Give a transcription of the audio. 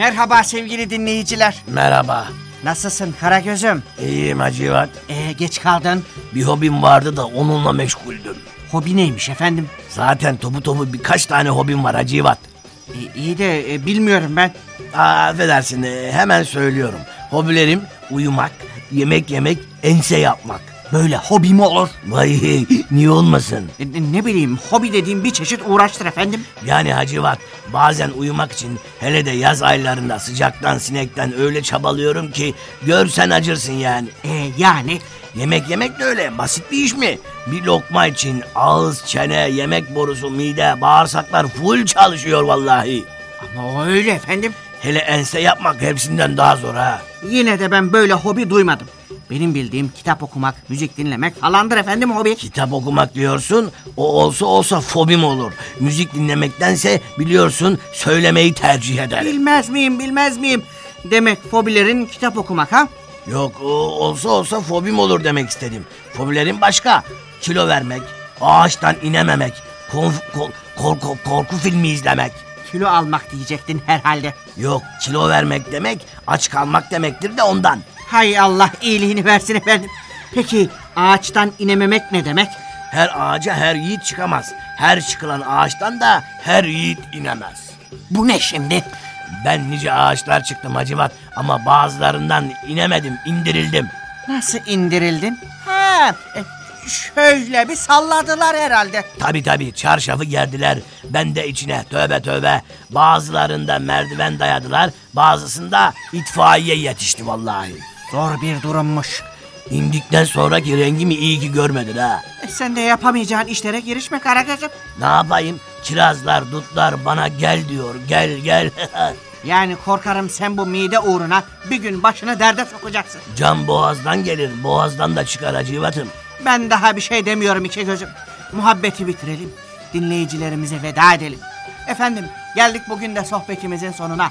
Merhaba sevgili dinleyiciler. Merhaba. Nasılsın Karagöz'üm? İyiyim Hacivat. Ee, geç kaldın. Bir hobim vardı da onunla meşguldüm. Hobi neymiş efendim? Zaten topu topu birkaç tane hobim var Hacivat. İyi, iyi de e, bilmiyorum ben. Aa, affedersin e, hemen söylüyorum. Hobilerim uyumak, yemek yemek, ense yapmak. Böyle hobi mi olur? Vay niye olmasın? E, ne bileyim hobi dediğim bir çeşit uğraştır efendim. Yani Hacivat bazen uyumak için hele de yaz aylarında sıcaktan sinekten öyle çabalıyorum ki görsen acırsın yani. Ee, yani Yemek yemek de öyle basit bir iş mi? Bir lokma için ağız, çene, yemek borusu, mide, bağırsaklar full çalışıyor vallahi. ama öyle efendim. Hele ense yapmak hepsinden daha zor ha. Yine de ben böyle hobi duymadım. Benim bildiğim kitap okumak, müzik dinlemek falandır efendim hobi. Kitap okumak diyorsun, o olsa olsa fobim olur. Müzik dinlemektense biliyorsun söylemeyi tercih ederim. Bilmez miyim bilmez miyim? Demek fobilerin kitap okumak ha? Yok o olsa olsa fobim olur demek istedim. Fobilerim başka. Kilo vermek, ağaçtan inememek, konf- ko- korku, korku filmi izlemek. Kilo almak diyecektin herhalde. Yok kilo vermek demek aç kalmak demektir de ondan. Hay Allah iyiliğini versin efendim. Peki ağaçtan inememek ne demek? Her ağaca her yiğit çıkamaz. Her çıkılan ağaçtan da her yiğit inemez. Bu ne şimdi? Ben nice ağaçlar çıktım Hacivat ama bazılarından inemedim, indirildim. Nasıl indirildin? Ha, e, şöyle bir salladılar herhalde. Tabi tabi çarşafı gerdiler. Ben de içine tövbe tövbe. Bazılarında merdiven dayadılar. Bazısında itfaiye yetişti vallahi. Zor bir durummuş. İndikten sonraki rengimi iyi ki görmedin ha. E, sen de yapamayacağın işlere girişme Karagöz'üm. Ne yapayım? Kirazlar, dutlar bana gel diyor. Gel gel. Yani korkarım sen bu mide uğruna bir gün başını derde sokacaksın. Can boğazdan gelir. Boğazdan da çıkar acıvatım. Ben daha bir şey demiyorum iki gözüm. Muhabbeti bitirelim. Dinleyicilerimize veda edelim. Efendim geldik bugün de sohbetimizin sonuna.